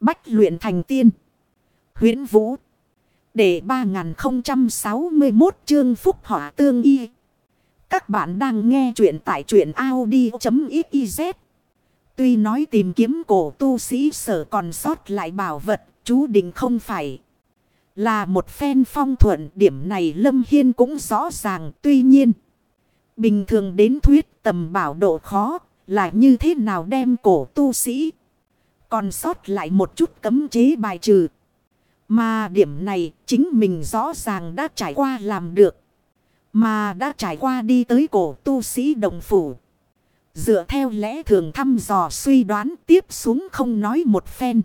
Bách luyện thành tiên. huyễn Vũ. Để 3061 chương phúc hỏa tương y. Các bạn đang nghe truyện tại truyện Audi.xyz. Tuy nói tìm kiếm cổ tu sĩ sở còn sót lại bảo vật, chú định không phải. Là một phen phong thuận điểm này Lâm Hiên cũng rõ ràng tuy nhiên. Bình thường đến thuyết tầm bảo độ khó là như thế nào đem cổ tu sĩ. Còn sót lại một chút cấm chế bài trừ. Mà điểm này chính mình rõ ràng đã trải qua làm được. Mà đã trải qua đi tới cổ tu sĩ đồng phủ. Dựa theo lẽ thường thăm dò suy đoán tiếp xuống không nói một phen.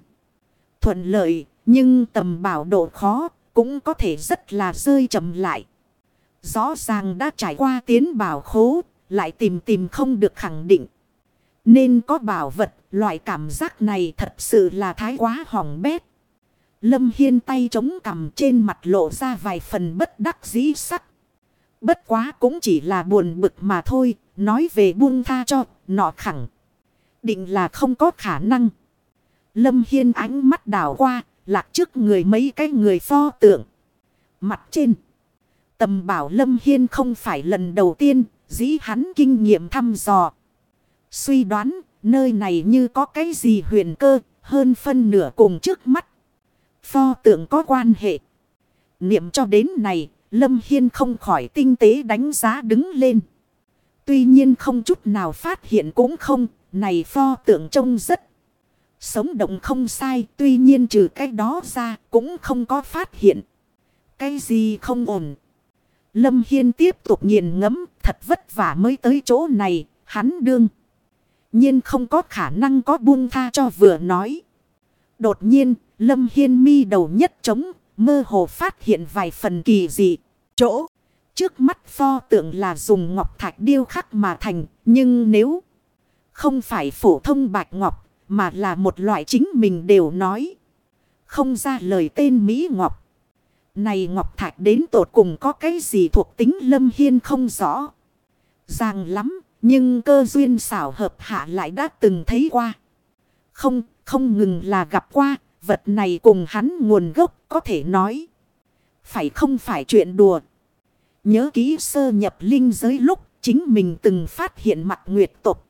Thuận lợi, nhưng tầm bảo độ khó cũng có thể rất là rơi chậm lại. Rõ ràng đã trải qua tiến bảo khố, lại tìm tìm không được khẳng định. Nên có bảo vật loại cảm giác này thật sự là thái quá hỏng bét. Lâm Hiên tay chống cằm trên mặt lộ ra vài phần bất đắc dĩ sắc. Bất quá cũng chỉ là buồn bực mà thôi, nói về buông tha cho, nọ khẳng. Định là không có khả năng. Lâm Hiên ánh mắt đảo qua, lạc trước người mấy cái người pho tượng. Mặt trên. Tầm bảo Lâm Hiên không phải lần đầu tiên, dĩ hắn kinh nghiệm thăm dò. Suy đoán, nơi này như có cái gì huyền cơ, hơn phân nửa cùng trước mắt. Pho tượng có quan hệ. Niệm cho đến này, Lâm Hiên không khỏi tinh tế đánh giá đứng lên. Tuy nhiên không chút nào phát hiện cũng không, này pho tượng trông rất sống động không sai, tuy nhiên trừ cái đó ra cũng không có phát hiện. Cái gì không ổn. Lâm Hiên tiếp tục nghiền ngẫm thật vất vả mới tới chỗ này, hắn đương nhiên không có khả năng có buông tha cho vừa nói. Đột nhiên, Lâm Hiên mi đầu nhất trống, mơ hồ phát hiện vài phần kỳ dị. Chỗ, trước mắt pho tượng là dùng ngọc thạch điêu khắc mà thành, nhưng nếu không phải phổ thông bạch ngọc, mà là một loại chính mình đều nói. Không ra lời tên Mỹ Ngọc. Này Ngọc Thạch đến tột cùng có cái gì thuộc tính Lâm Hiên không rõ. Ràng lắm, nhưng cơ duyên xảo hợp hạ lại đã từng thấy qua. Không, không ngừng là gặp qua, vật này cùng hắn nguồn gốc có thể nói. Phải không phải chuyện đùa. Nhớ kỹ sơ nhập linh giới lúc chính mình từng phát hiện mặt nguyệt tục.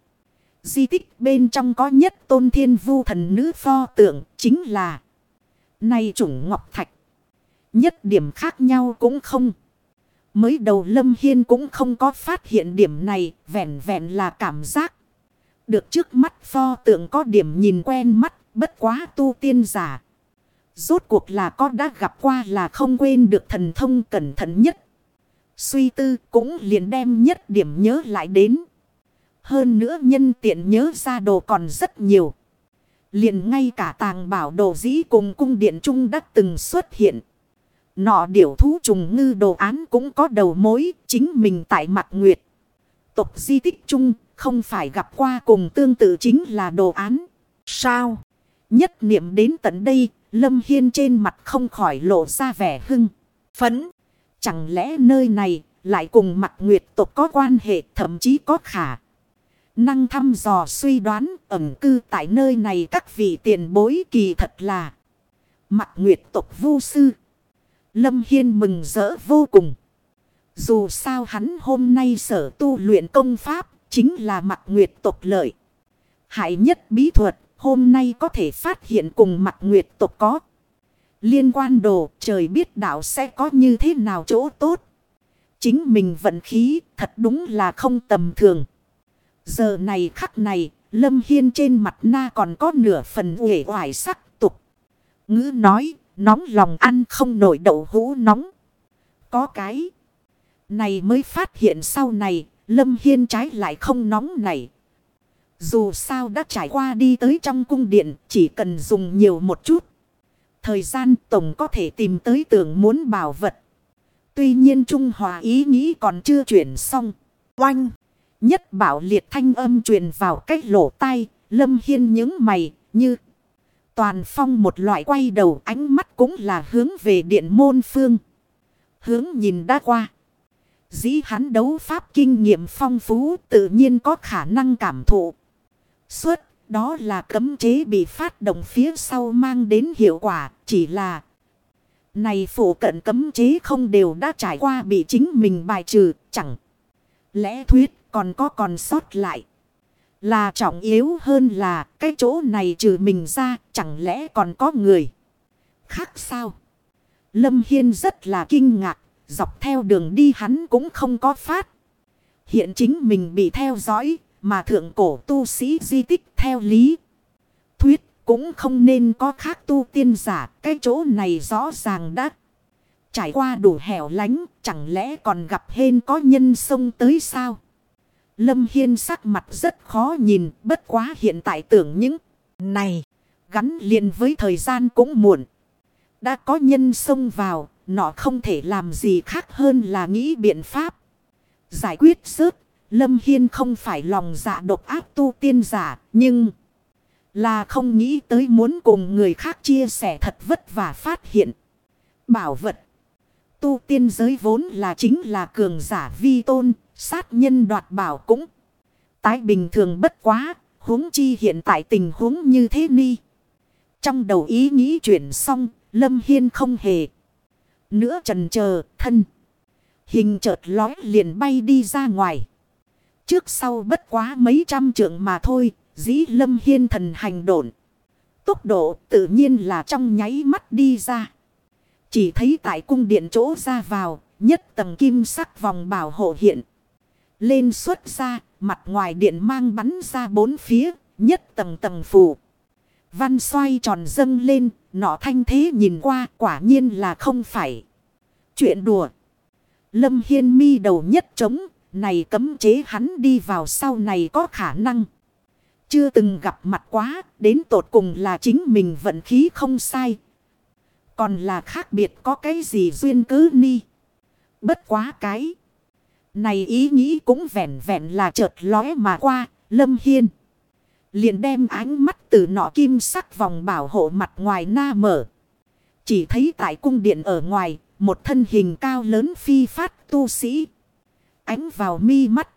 Di tích bên trong có nhất tôn thiên vu thần nữ pho tượng chính là nay chủng ngọc thạch. Nhất điểm khác nhau cũng không. Mới đầu Lâm Hiên cũng không có phát hiện điểm này vẹn vẹn là cảm giác. Được trước mắt pho tượng có điểm nhìn quen mắt, bất quá tu tiên giả. Rốt cuộc là có đã gặp qua là không quên được thần thông cẩn thận nhất. Suy tư cũng liền đem nhất điểm nhớ lại đến. Hơn nữa nhân tiện nhớ ra đồ còn rất nhiều. Liền ngay cả tàng bảo đồ dĩ cùng cung điện trung đã từng xuất hiện. Nọ điểu thú trùng ngư đồ án cũng có đầu mối chính mình tại mặt nguyệt. Tục di tích chung không phải gặp qua cùng tương tự chính là đồ án. Sao? Nhất niệm đến tận đây, Lâm Hiên trên mặt không khỏi lộ ra vẻ hưng, phấn. Chẳng lẽ nơi này lại cùng mặt nguyệt tục có quan hệ thậm chí có khả. Năng thăm dò suy đoán ẩn cư tại nơi này các vị tiền bối kỳ thật là mặt nguyệt tục vô sư. Lâm Hiên mừng rỡ vô cùng. Dù sao hắn hôm nay sở tu luyện công pháp chính là mặt nguyệt Tộc lợi. Hại nhất bí thuật hôm nay có thể phát hiện cùng mặt nguyệt Tộc có. Liên quan đồ trời biết đạo sẽ có như thế nào chỗ tốt. Chính mình vận khí thật đúng là không tầm thường. Giờ này khắc này, Lâm Hiên trên mặt na còn có nửa phần uể oải sắc tục. Ngữ nói, nóng lòng ăn không nổi đậu hũ nóng. Có cái này mới phát hiện sau này, Lâm Hiên trái lại không nóng này. Dù sao đã trải qua đi tới trong cung điện, chỉ cần dùng nhiều một chút. Thời gian tổng có thể tìm tới tưởng muốn bảo vật. Tuy nhiên Trung Hòa ý nghĩ còn chưa chuyển xong. Oanh! Nhất bảo liệt thanh âm truyền vào cách lỗ tai, lâm hiên những mày, như toàn phong một loại quay đầu ánh mắt cũng là hướng về điện môn phương. Hướng nhìn đã qua. Dĩ hắn đấu pháp kinh nghiệm phong phú tự nhiên có khả năng cảm thụ. Suốt đó là cấm chế bị phát động phía sau mang đến hiệu quả, chỉ là này phủ cận cấm chế không đều đã trải qua bị chính mình bài trừ, chẳng lẽ thuyết còn có còn sót lại. Là trọng yếu hơn là cái chỗ này trừ mình ra chẳng lẽ còn có người khác sao? Lâm Hiên rất là kinh ngạc, dọc theo đường đi hắn cũng không có phát. Hiện chính mình bị theo dõi, mà thượng cổ tu sĩ di tích theo lý. Thuyết cũng không nên có khác tu tiên giả, cái chỗ này rõ ràng đã trải qua đủ hẻo lánh, chẳng lẽ còn gặp hên có nhân sông tới sao? Lâm Hiên sắc mặt rất khó nhìn, bất quá hiện tại tưởng những này gắn liền với thời gian cũng muộn. Đã có nhân xông vào, nó không thể làm gì khác hơn là nghĩ biện pháp. Giải quyết rớt, Lâm Hiên không phải lòng dạ độc ác tu tiên giả, nhưng là không nghĩ tới muốn cùng người khác chia sẻ thật vất vả phát hiện. Bảo vật. Tu tiên giới vốn là chính là cường giả vi tôn, sát nhân đoạt bảo cũng. Tái bình thường bất quá, huống chi hiện tại tình huống như thế ni. Trong đầu ý nghĩ chuyển xong, Lâm Hiên không hề. Nữa trần chờ thân. Hình chợt lói liền bay đi ra ngoài. Trước sau bất quá mấy trăm trượng mà thôi, dĩ Lâm Hiên thần hành độn. Tốc độ tự nhiên là trong nháy mắt đi ra. Chỉ thấy tại cung điện chỗ ra vào, nhất tầng kim sắc vòng bảo hộ hiện. Lên xuất ra, mặt ngoài điện mang bắn ra bốn phía, nhất tầng tầng phủ. Văn xoay tròn dâng lên, nọ thanh thế nhìn qua quả nhiên là không phải. Chuyện đùa. Lâm Hiên mi đầu nhất trống, này cấm chế hắn đi vào sau này có khả năng. Chưa từng gặp mặt quá, đến tột cùng là chính mình vận khí không sai. Còn là khác biệt có cái gì duyên cứ ni. Bất quá cái. Này ý nghĩ cũng vẹn vẹn là chợt lóe mà qua, Lâm Hiên. Liền đem ánh mắt từ nọ kim sắc vòng bảo hộ mặt ngoài na mở. Chỉ thấy tại cung điện ở ngoài, một thân hình cao lớn phi phát tu sĩ. Ánh vào mi mắt.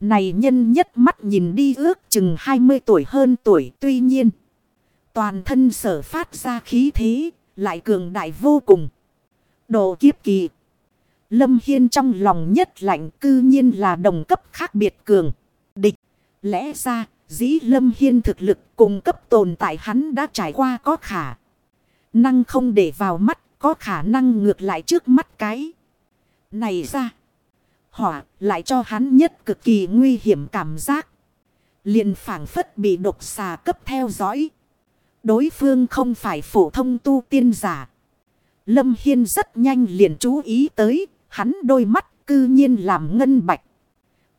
Này nhân nhất mắt nhìn đi ước chừng 20 tuổi hơn tuổi tuy nhiên. Toàn thân sở phát ra khí thế, lại cường đại vô cùng. Độ kiếp kỳ. Lâm Hiên trong lòng nhất lạnh cư nhiên là đồng cấp khác biệt cường. Địch. Lẽ ra Dĩ lâm hiên thực lực cùng cấp tồn tại hắn đã trải qua có khả. Năng không để vào mắt, có khả năng ngược lại trước mắt cái. Này ra. Hỏa lại cho hắn nhất cực kỳ nguy hiểm cảm giác. liền phảng phất bị độc xà cấp theo dõi. Đối phương không phải phổ thông tu tiên giả. Lâm Hiên rất nhanh liền chú ý tới, hắn đôi mắt cư nhiên làm ngân bạch.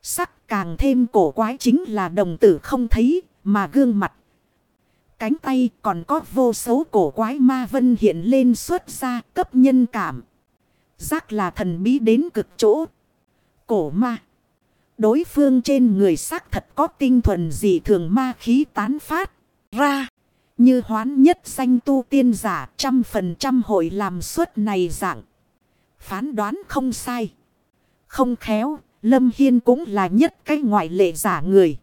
Sắc càng thêm cổ quái chính là đồng tử không thấy mà gương mặt. Cánh tay còn có vô số cổ quái ma vân hiện lên xuất ra cấp nhân cảm. Giác là thần bí đến cực chỗ. Cổ ma. Đối phương trên người sắc thật có tinh thuần dị thường ma khí tán phát ra. Như hoán nhất danh tu tiên giả trăm phần trăm hội làm suốt này dạng. Phán đoán không sai. Không khéo Lâm Hiên cũng là nhất cái ngoại lệ giả người.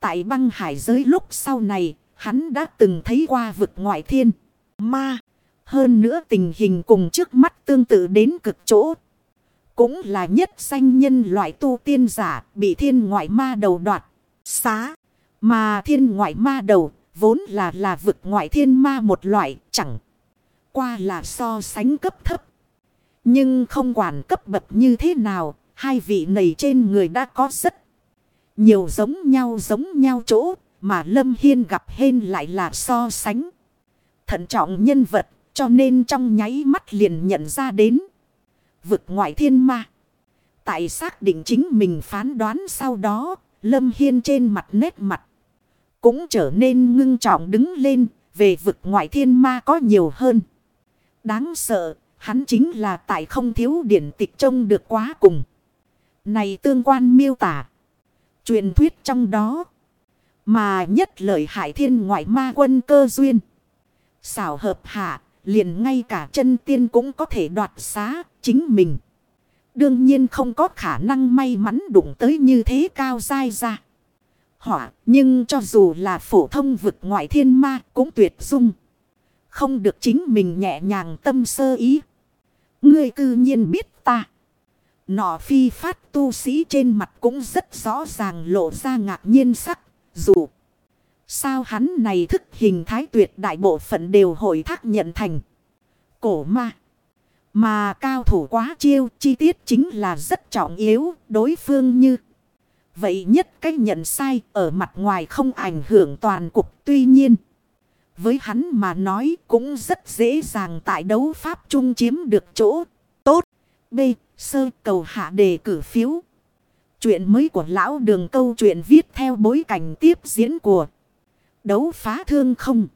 Tại băng hải giới lúc sau này, hắn đã từng thấy qua vực ngoại thiên. Ma, hơn nữa tình hình cùng trước mắt tương tự đến cực chỗ. Cũng là nhất sanh nhân loại tu tiên giả bị thiên ngoại ma đầu đoạt, xá. Mà thiên ngoại ma đầu vốn là là vực ngoại thiên ma một loại chẳng qua là so sánh cấp thấp. Nhưng không quản cấp bậc như thế nào, Hai vị này trên người đã có rất nhiều giống nhau giống nhau chỗ mà Lâm Hiên gặp hên lại là so sánh. Thận trọng nhân vật cho nên trong nháy mắt liền nhận ra đến. Vực ngoại thiên ma. Tại xác định chính mình phán đoán sau đó, Lâm Hiên trên mặt nét mặt. Cũng trở nên ngưng trọng đứng lên, về vực ngoại thiên ma có nhiều hơn. Đáng sợ, hắn chính là tại không thiếu điển tịch trông được quá cùng. Này tương quan miêu tả. Truyền thuyết trong đó. Mà nhất lợi hại thiên ngoại ma quân cơ duyên. Xảo hợp hạ. Liền ngay cả chân tiên cũng có thể đoạt xá chính mình. Đương nhiên không có khả năng may mắn đụng tới như thế cao dai ra. hỏa. Nhưng cho dù là phổ thông vực ngoại thiên ma cũng tuyệt dung. Không được chính mình nhẹ nhàng tâm sơ ý. Ngươi cư nhiên biết ta. Nọ phi phát tu sĩ trên mặt cũng rất rõ ràng lộ ra ngạc nhiên sắc. Dù sao hắn này thức hình thái tuyệt đại bộ phận đều hội thác nhận thành. Cổ ma. Mà cao thủ quá chiêu, chi tiết chính là rất trọng yếu, đối phương như. Vậy nhất cách nhận sai, ở mặt ngoài không ảnh hưởng toàn cục, tuy nhiên. Với hắn mà nói cũng rất dễ dàng tại đấu pháp chung chiếm được chỗ tốt. B. Sơ cầu hạ đề cử phiếu. Chuyện mới của lão đường câu chuyện viết theo bối cảnh tiếp diễn của đấu phá thương không.